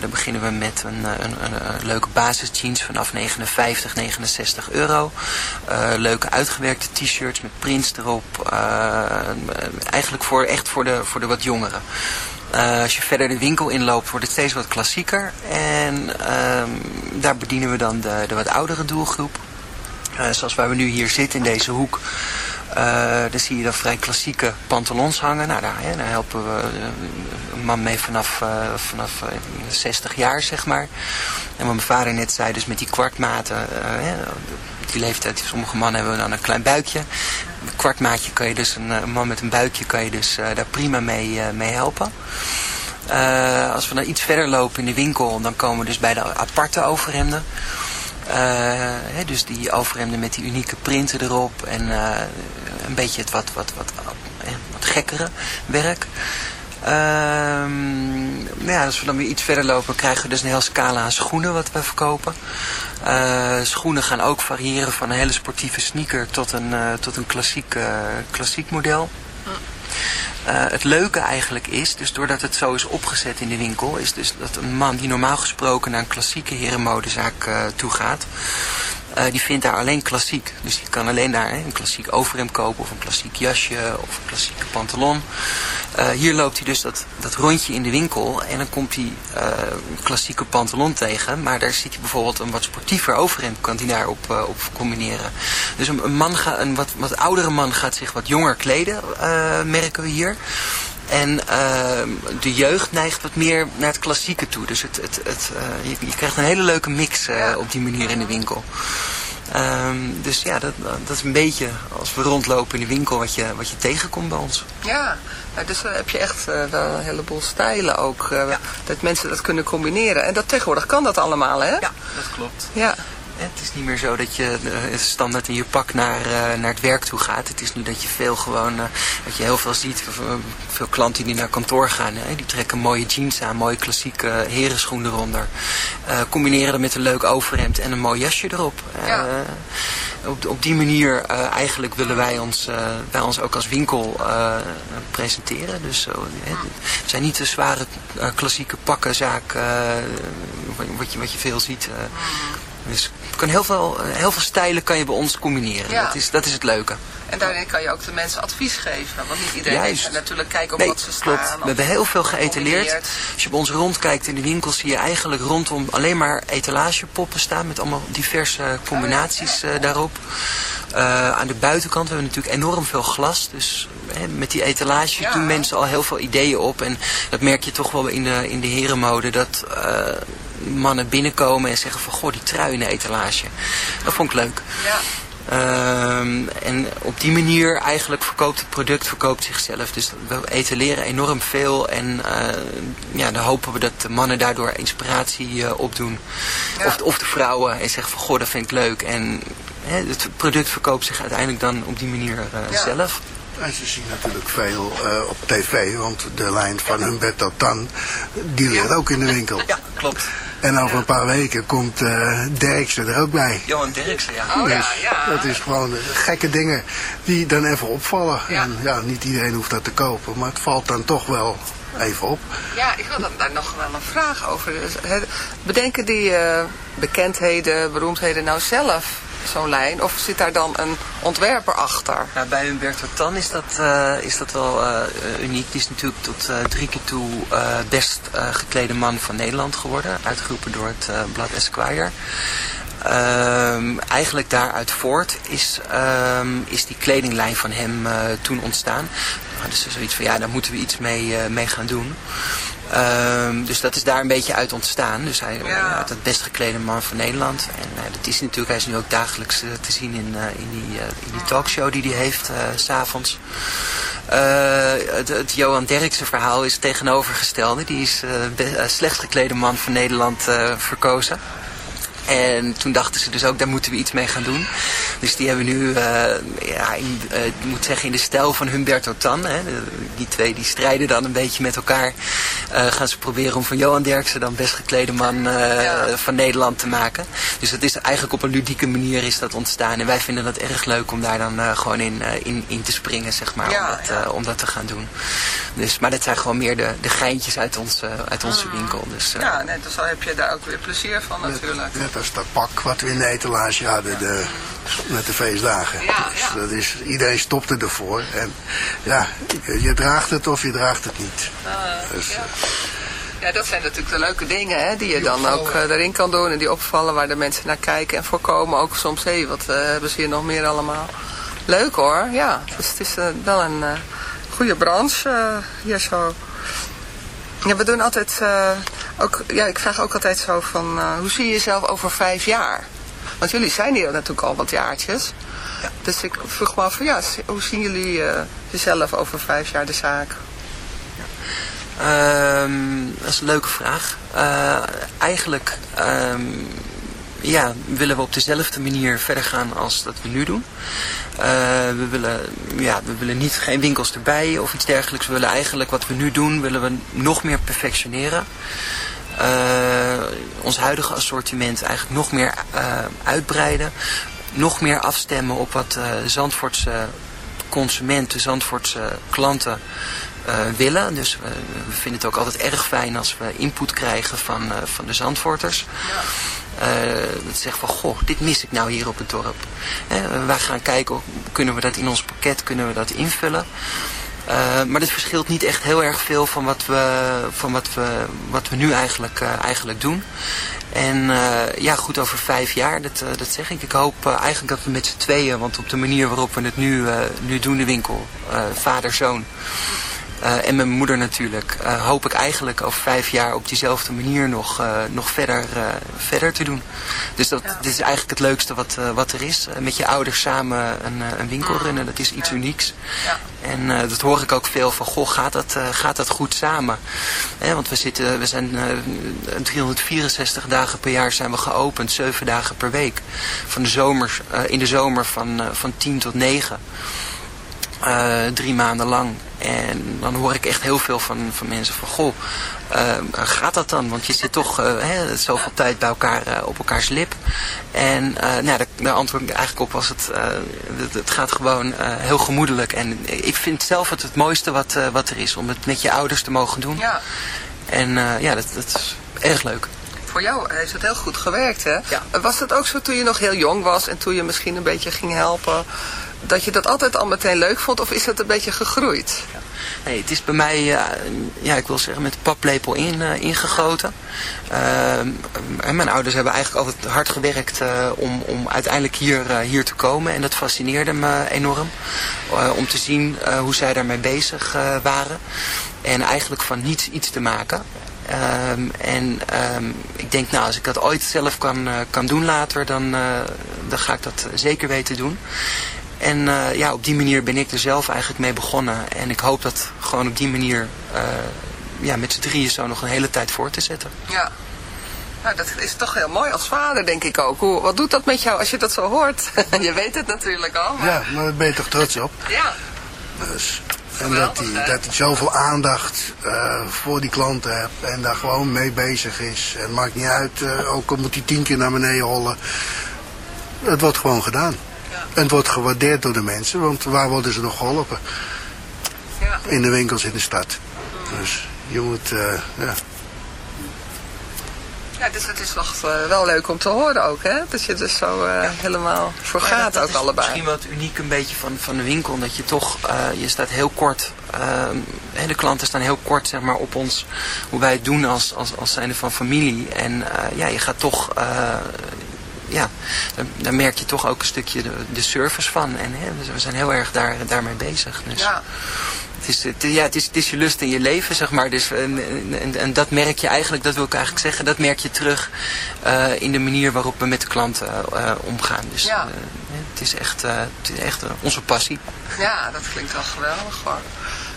Daar beginnen we met een, een, een, leuke basisjeans vanaf 59, 69 euro. Leuke uitgewerkte t-shirts met prints erop. Eigenlijk voor, echt voor de, voor de wat jongeren. Als je verder de winkel inloopt wordt het steeds wat klassieker. En ehm, daar bedienen we dan de, de wat oudere doelgroep. Eh, zoals waar we nu hier zitten in deze hoek. eh, daar zie je dan vrij klassieke pantalons hangen. Nou, daar, daar helpen we eh, een man mee vanaf, vanaf eh, 60 jaar, zeg maar. En wat mijn vader net zei, dus met die kwartmaten. die leeftijd, sommige mannen hebben dan een klein buikje. Een kwartmaatje kan je dus, een, man met een buikje kan je dus daar prima mee, mee helpen. Als we dan iets verder lopen in de winkel, dan komen we dus bij de aparte overhemden. Eh, hè, dus die overhemden met die unieke printen erop en eh, een beetje het wat, wat, wat, eh, wat gekkere werk. Ehm, nou ja, als we dan weer iets verder lopen, krijgen we dus een hele scala aan schoenen wat we verkopen. Schoenen gaan ook variëren van een hele sportieve sneaker tot een, tot een klassiek, klassiek model. Eh, het leuke eigenlijk is, dus doordat het zo is opgezet in de winkel, is dus dat een man die normaal gesproken naar een klassieke herenmodezaak eh toe gaat, eh, die vindt daar alleen klassiek. Dus die kan alleen daar een klassiek overhemd kopen of een klassiek jasje of een klassieke pantalon. Eh, hier loopt hij dus dat, dat rondje in de winkel en dan komt hij eh, een klassieke pantalon tegen. Maar daar ziet hij bijvoorbeeld een wat sportiever overhemd, kan hij daarop op combineren. Dus een, man ga, een wat, wat oudere man gaat zich wat jonger kleden, merken we hier. En ehm, de jeugd neigt wat meer naar het klassieke toe. Dus het, het, het, eh, je, je krijgt een hele leuke mix eh, op die manier in de winkel. Ehm, dus ja, dat, dat is een beetje als we rondlopen in de winkel wat je, wat je tegenkomt bij ons. Ja, dus dan heb je echt eh, wel een heleboel stijlen ook. eh, Dat mensen dat kunnen combineren. En dat tegenwoordig kan dat allemaal, hè? Ja, dat klopt. Ja. Het is niet meer zo dat je eh, standaard in je pak naar, eh, naar het werk toe gaat. Het is nu dat je veel gewoon, eh, dat je heel veel ziet, veel klanten die naar kantoor gaan, hè, die trekken mooie jeans aan, mooie klassieke herenschoen eronder. Combineren dat met een leuk overhemd en een mooi jasje erop. Op, op die manier eigenlijk willen wij ons, wij ons ook als winkel presenteren. Dus zo, hè, het zijn niet de zware klassieke pakkenzaak wat, wat je, wat je veel ziet. Kan heel, veel, eh, heel veel stijlen kan je bij ons combineren. Ja. Dat, is, dat is het leuke. En daarin kan je ook de mensen advies geven. Want niet iedereen Juist. heeft natuurlijk kijken op Nee, wat ze staan. klopt. We hebben heel veel geëtaleerd. Als je bij ons rondkijkt in de winkel zie je eigenlijk rondom alleen maar etalagepoppen staan met allemaal diverse combinaties eh, daarop. Eh, aan de buitenkant hebben we natuurlijk enorm veel glas. Dus hè, met die etalages doen mensen al heel veel ideeën op. En dat merk je toch wel in de, in de herenmode. Dat mannen binnenkomen en zeggen van goh die trui in de etalage. Dat vond ik leuk. Ja. Ehm, en op die manier eigenlijk verkoopt het product verkoopt zichzelf. Dus we etaleren enorm veel en eh, ja, dan hopen we dat de mannen daardoor inspiratie eh, opdoen. Of, of de vrouwen en zeggen van goh dat vind ik leuk. En hè, het product verkoopt zich uiteindelijk dan op die manier eh, zelf. En ze zien natuurlijk veel eh, op tv, want de lijn van Humberto Tan, die ligt ook in de winkel. Ja, klopt. En over een paar weken komt Derksen er ook bij. Johan Derksen, ja. Oh, dus dat is gewoon gekke dingen die dan even opvallen. En ja, niet iedereen hoeft dat te kopen, maar het valt dan toch wel even op. Ja, ik had daar nog wel een vraag over. Bedenken die eh, bekendheden, beroemdheden nou zelf zo'n lijn? Of zit daar dan een ontwerper achter? Nou, bij Humberto Tan is dat, eh, is dat wel eh, uniek. Die is natuurlijk tot eh, drie keer toe best geklede man van Nederland geworden. Uitgeroepen door het blad Esquire. Ehm, eigenlijk daaruit voort is, ehm, is die kledinglijn van hem eh, toen ontstaan. Nou, dus zoiets van ja, daar moeten we iets mee, eh, mee gaan doen. Ehm, dus dat is daar een beetje uit ontstaan. Dus hij ja. het best geklede man van Nederland. En eh, dat is natuurlijk, hij is nu ook dagelijks te zien in, in, die, in die talkshow die hij heeft, s s'avonds. Eh, het, het Johan Derksen verhaal is het tegenovergestelde. Die is be- slecht geklede man van Nederland verkozen. En toen dachten ze dus ook, daar moeten we iets mee gaan doen. Dus die hebben nu, eh, ja, in, eh, ik moet zeggen, in de stijl van Humberto Tan. Hè, de- die twee die strijden dan een beetje met elkaar. eh, gaan ze proberen om van Johan Derksen dan best geklede man eh, van Nederland te maken. Dus dat is eigenlijk op een ludieke manier is dat ontstaan. En wij vinden dat erg leuk om daar dan eh, gewoon in, eh, in, in te springen, zeg maar. Ja, om, dat, eh, om dat te gaan doen. Dus, maar dat zijn gewoon meer de, de geintjes uit, ons, uit onze winkel. Dus, eh, Ja, nee, dus dan heb je daar ook weer plezier van natuurlijk. Net als dat pak wat we in de etalage hadden de, met de feestdagen. dus dat is, iedereen stopte ervoor. En ja, je, draagt het of je draagt het niet. Dus, ja. Ja, dat zijn natuurlijk de leuke dingen hè, die je dan ook eh, erin kan doen en die opvallen waar de mensen naar kijken en voorkomen ook soms, hé, wat eh, hebben ze hier nog meer allemaal. Leuk hoor, ja. Dus het is eh, wel een eh, goede branche eh, hier zo. Ja, we doen altijd eh, ook, ja, ik vraag ook altijd zo van, eh, hoe zie je jezelf over vijf jaar? Want jullie zijn hier natuurlijk al wat jaartjes. Dus ik vroeg me af van, ja, hoe zien jullie eh, jezelf over vijf jaar de zaak? Ehm, dat is een leuke vraag. Eigenlijk ehm, ja, willen we op dezelfde manier verder gaan als dat we nu doen. Eh, we, willen, ja, we willen niet geen winkels erbij of iets dergelijks. We willen eigenlijk wat we nu doen, willen we nog meer perfectioneren. Eh, ons huidige assortiment eigenlijk nog meer eh, uitbreiden. Nog meer afstemmen op wat Zandvoortse consumenten, Zandvoortse klanten willen. Dus we, vinden het ook altijd erg fijn als we input krijgen van, van de Zandvoorters. Eh, dat ze zeggen van, goh, dit mis ik nou hier op het dorp. Wij gaan kijken, kunnen we dat in ons pakket, kunnen we dat invullen. Eh, maar dit verschilt niet echt heel erg veel van wat we, van wat we, wat we nu eigenlijk, eh, eigenlijk doen. En ja, goed over vijf jaar, dat, dat zeg ik. Ik hoop eigenlijk dat we met z'n tweeën, want op de manier waarop we het nu, nu doen, de winkel, vader, zoon, eh, en mijn moeder natuurlijk, eh, hoop ik eigenlijk over vijf jaar op diezelfde manier nog, eh, nog verder, verder te doen. Dus dat, dit is eigenlijk het leukste wat, wat er is. Met je ouders samen een, een winkel runnen, dat is iets unieks. En eh, dat hoor ik ook veel van, goh, gaat dat, gaat dat goed samen? Want we, zitten, we zijn eh, 364 dagen per jaar zijn we geopend, 7 dagen per week. Van de zomer, in de zomer van, van 10 tot 9. Eh, drie maanden lang. En dan hoor ik echt heel veel van, van mensen van, goh, eh, gaat dat dan? Want je zit toch eh, hè, zoveel tijd bij elkaar op elkaars lip. En nou, daar, daar antwoord ik eigenlijk op was het, het, het gaat gewoon heel gemoedelijk. En ik vind zelf het het mooiste wat, wat er is, om het met je ouders te mogen doen. Ja. En ja, dat, dat is erg leuk. Voor jou heeft het heel goed gewerkt, hè? Was het ook zo toen je nog heel jong was en toen je misschien een beetje ging helpen, dat je dat altijd al meteen leuk vond? Of is het een beetje gegroeid? Nee, het is bij mij, eh, ja, ik wil zeggen, met paplepel in, eh, ingegoten. En mijn ouders hebben eigenlijk altijd hard gewerkt eh, om, om uiteindelijk hier, eh, hier te komen. En dat fascineerde me enorm. eh, om te zien eh, hoe zij daarmee bezig eh, waren. En eigenlijk van niets iets te maken. En ik denk, nou, als ik dat ooit zelf kan, eh, kan doen later, dan, eh, dan ga ik dat zeker weten doen. En eh, ja, op die manier ben ik er zelf eigenlijk mee begonnen. En ik hoop dat gewoon op die manier eh, ja, met z'n drieën zo nog een hele tijd voor te zetten. Ja. Nou, dat is toch heel mooi als vader, denk ik ook. Hoe, wat doet dat met jou als je dat zo hoort? (laughs) je weet het natuurlijk al. Maar... ja, maar daar ben je toch trots op? Ja. Dus, en dat hij, dat hij zoveel aandacht eh, voor die klanten hebt en daar gewoon mee bezig is. En het maakt niet uit, eh, ook al moet hij tien keer naar beneden hollen. Het wordt gewoon gedaan. En het wordt gewaardeerd door de mensen, want waar worden ze nog geholpen? In de winkels in de stad. Dus je moet, eh, ja. Ja, dus het is nog eh, wel leuk om te horen ook, hè? Dat je er zo eh, helemaal voor Maar gaat dat, dat ook is allebei. Misschien wat uniek een beetje van, van de winkel. Dat je toch, eh, je staat heel kort. ehm, hè, de klanten staan heel kort zeg maar, op ons. Hoe wij het doen als, als, als zijnde van familie. En eh, ja, je gaat toch... ja, daar, daar merk je toch ook een stukje de, de service van. En hè, we zijn heel erg daar, daarmee bezig. Dus. Ja. Het is, het, ja, het, is, het is je lust in je leven, zeg maar. Dus, en, en, en dat merk je eigenlijk, dat wil ik eigenlijk zeggen, dat merk je terug eh, in de manier waarop we met de klanten eh, omgaan. Dus Ja. eh, het is echt, het is echt onze passie. Ja, dat klinkt wel geweldig hoor.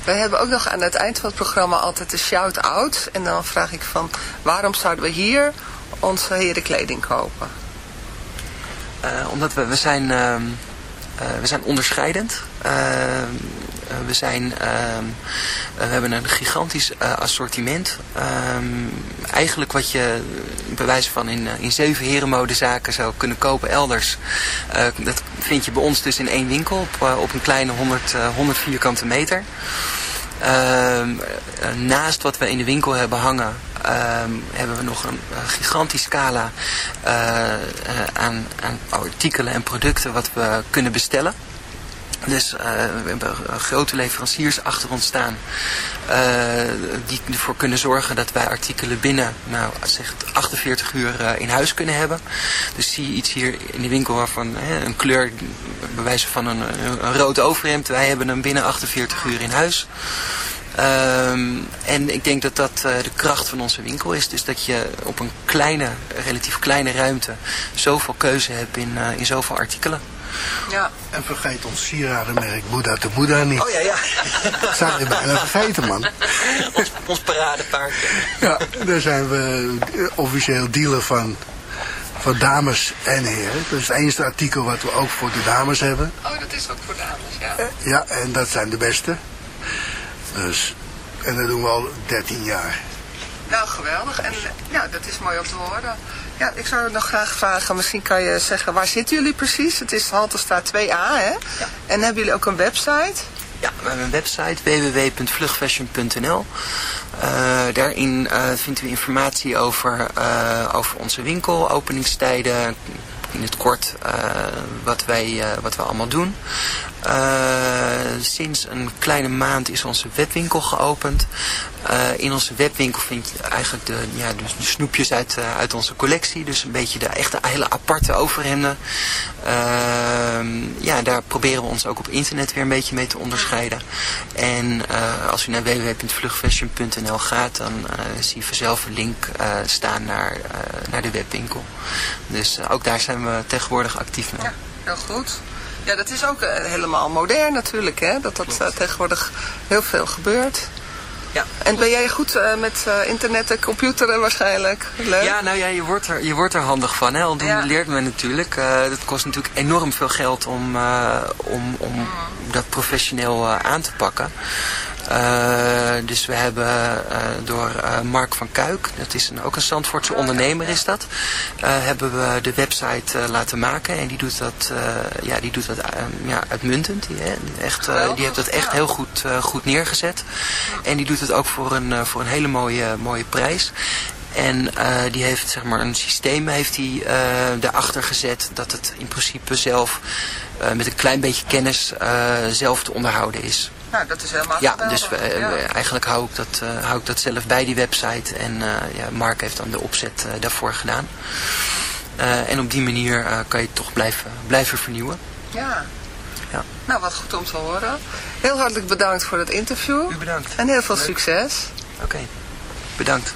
Wij hebben ook nog aan het eind van het programma altijd de shout-out. En dan vraag ik van, waarom zouden we hier onze herenkleding kopen? Eh, omdat we, we zijn, ehm, eh, we zijn onderscheidend. Ehm, eh, we, zijn, ehm, we hebben een gigantisch assortiment. Eigenlijk wat je bij wijze van in, in zeven herenmodezaken zou kunnen kopen elders. dat vind je bij ons dus in één winkel op, op een kleine 100, 100 vierkante meter. naast wat we in de winkel hebben hangen, Ehm, hebben we nog een, gigantische scala uh, aan, aan artikelen en producten wat we kunnen bestellen. Dus uh, we hebben grote leveranciers achter ons staan uh, die ervoor kunnen zorgen dat wij artikelen binnen nou, zeg 48 uur in huis kunnen hebben. Dus zie je iets hier in de winkel waarvan een kleur, bij wijze van een, een rood overhemd, wij hebben hem binnen 48 uur in huis. Um, en ik denk dat dat uh, de kracht van onze winkel is. Dus dat je op een kleine, relatief kleine ruimte zoveel keuze hebt in, uh, in zoveel artikelen. Ja. En vergeet ons sieradenmerk Boeddha de Boeddha niet. Oh ja, ja. Dat (laughs) zijn we bijna vergeten, man. ons, ons paradepaard. Ja, daar zijn we officieel dealer van, voor dames en heren. Dat is het enige artikel wat we ook voor de dames hebben. Oh, dat is ook voor dames, ja. Ja, en dat zijn de beste. Dus, en dat doen we al 13 jaar. Nou, geweldig. En ja, dat is mooi om te horen. Ja, ik zou nog graag vragen, misschien kan je zeggen, waar zitten jullie precies? Het is Halterstraat 2A, hè? Ja. En hebben jullie ook een website? Ja, we hebben een website www.vlugfashion.nl. Uh, daarin uh, vindt u informatie over, uh, over onze winkel, openingstijden, in het kort wat, wij, wat we allemaal doen. Uh, sinds een kleine maand is onze webwinkel geopend. Uh, in onze webwinkel vind je eigenlijk de, ja, de, de snoepjes uit, uh, uit onze collectie. Dus een beetje de echte hele aparte overhemden. ja, daar proberen we ons ook op internet weer een beetje mee te onderscheiden. En als u naar www.vlugfashion.nl gaat, dan zie je vanzelf een link staan naar, naar de webwinkel. Dus ook daar zijn we tegenwoordig actief mee. Ja, heel goed. Ja, dat is ook uh, helemaal modern natuurlijk, hè? Dat dat uh, tegenwoordig heel veel gebeurt. Ja. En ben jij goed uh, met internet en computeren waarschijnlijk? Leuk. Ja, nou ja, je wordt er, je wordt er handig van. Hè? Want ja. leert men natuurlijk. dat kost natuurlijk enorm veel geld om, om, om mm. dat professioneel aan te pakken. Uh, dus we hebben uh, door uh, Mark van Kuik, dat is een, ook een Zandvoortse ondernemer is dat, hebben we de website laten maken. En die doet dat, ja, die doet dat ja, uitmuntend. Die, hè, echt, die heeft dat echt heel goed, goed neergezet. En die doet het ook voor een, voor een hele mooie, mooie prijs. En uh, die heeft zeg maar een systeem heeft hij uh, daarachter gezet dat het in principe zelf uh, met een klein beetje kennis zelf te onderhouden is. Nou, dat is helemaal Ja, dus we, ja. eigenlijk hou ik, dat, uh, hou ik dat zelf bij die website. En uh, ja, Mark heeft dan de opzet uh, daarvoor gedaan. en op die manier kan je het toch blijven, blijven vernieuwen. Ja. ja. Nou, wat goed om te horen. Heel hartelijk bedankt voor het interview. U bedankt. En heel veel succes. Oké, okay. bedankt.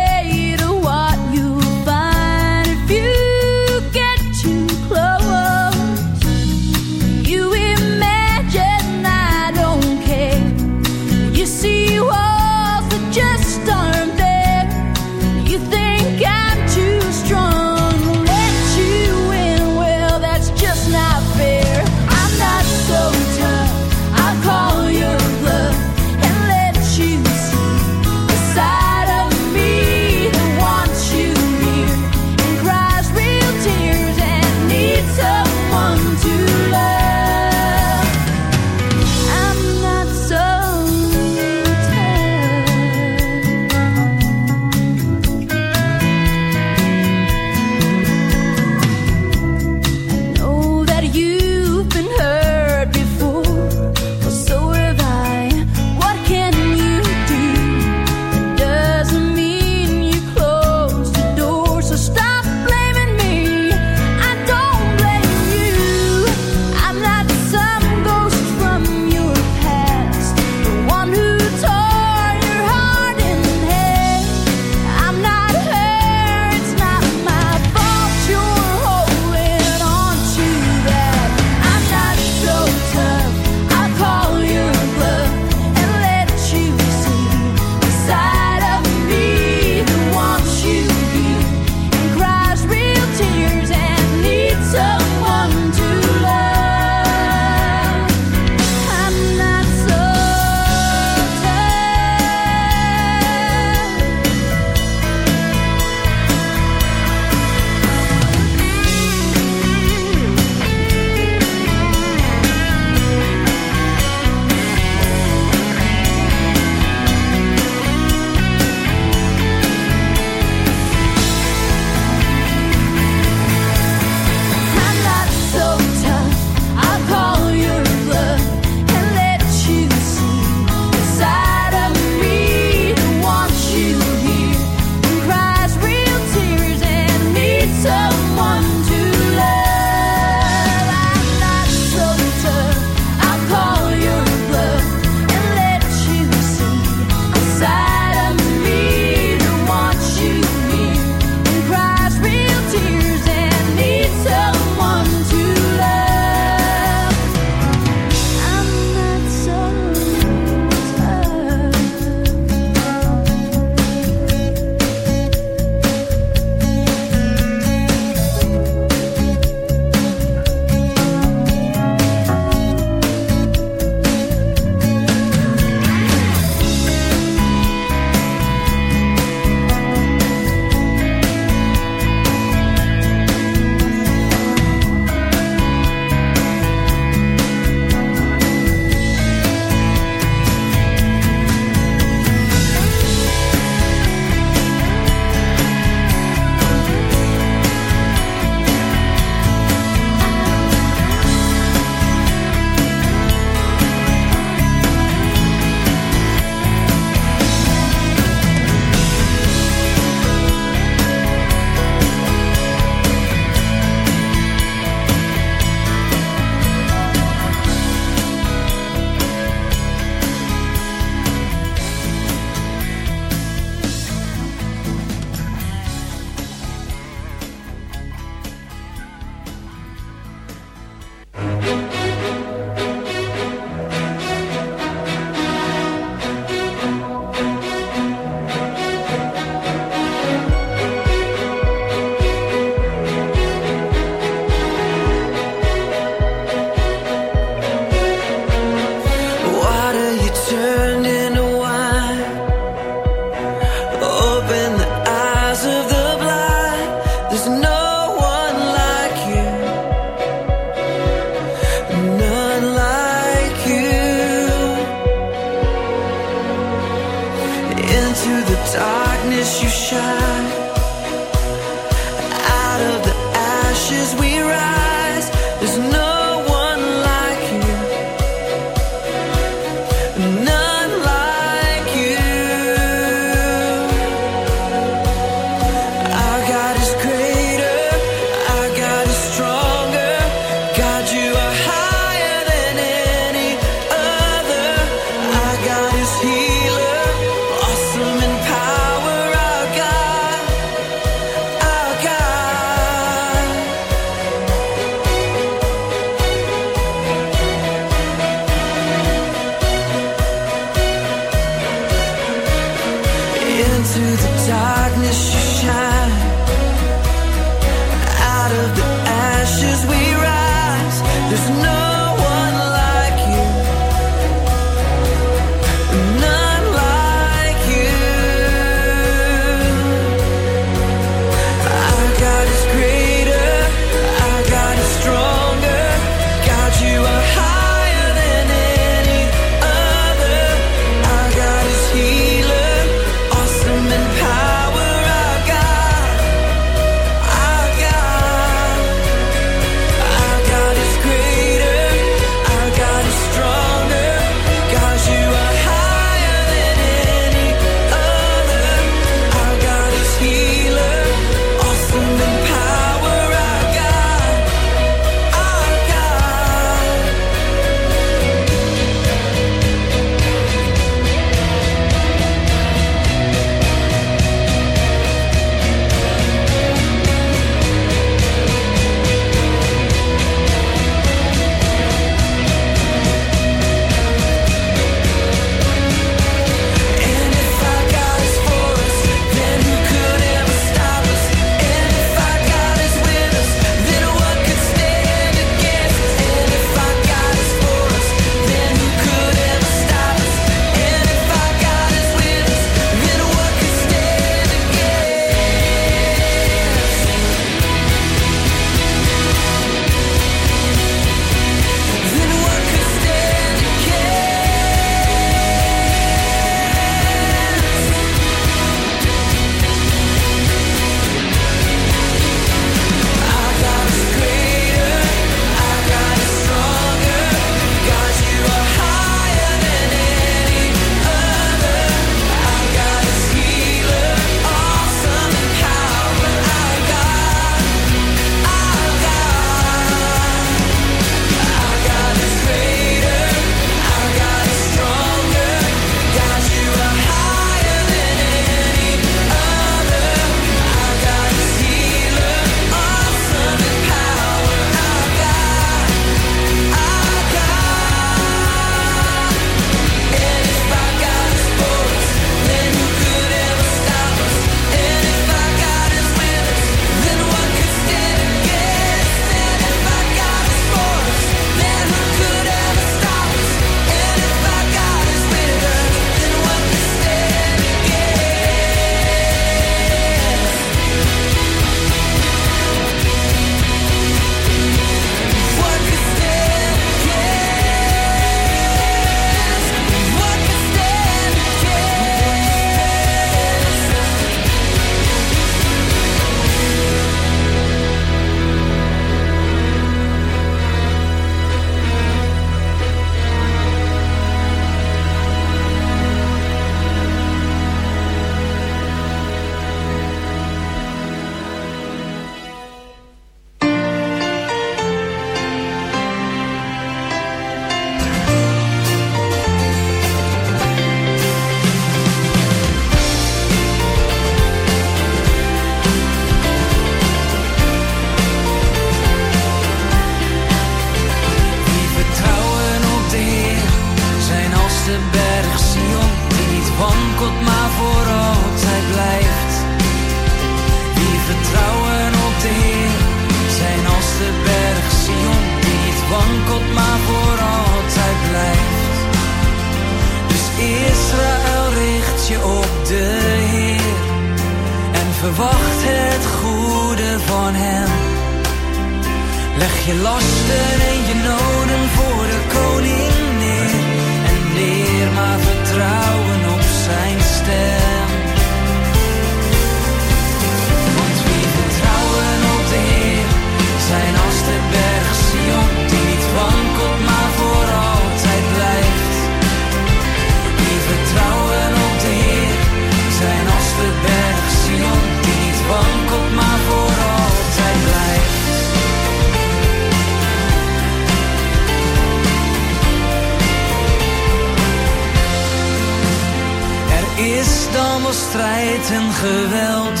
En geweld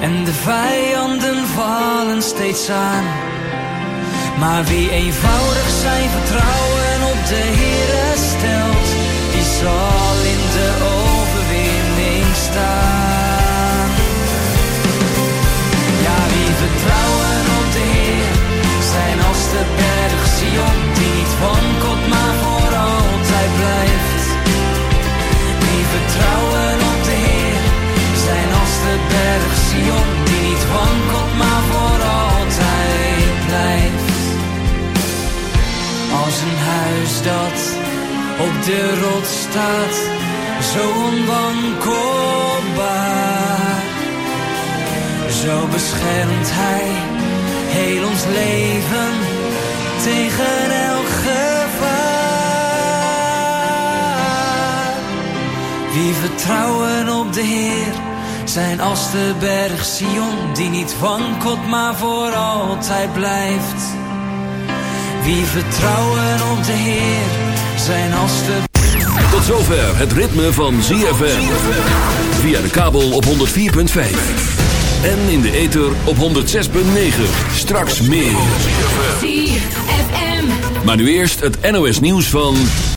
en de vijanden vallen steeds aan. Maar wie eenvoudig zijn vertrouwen op de Heere stelt, die zal in de overwinning staan. Ja, wie vertrouwen op de Heer, zijn als de berg Sion, die niet wankelt, maar voor altijd blijft. Wie vertrouwen die niet wankelt, maar voor altijd blijft. Als een huis dat op de rots staat, zo onwankelbaar. Zo beschermt Hij heel ons leven tegen elk gevaar. Wie vertrouwen op de Heer zijn als de berg Sion, die niet wankelt, maar voor altijd blijft. Wie vertrouwen op de Heer zijn als de... Tot zover het ritme van ZFM. Via de kabel op 104.5. En in de ether op 106.9. Straks meer. Maar nu eerst het NOS nieuws van...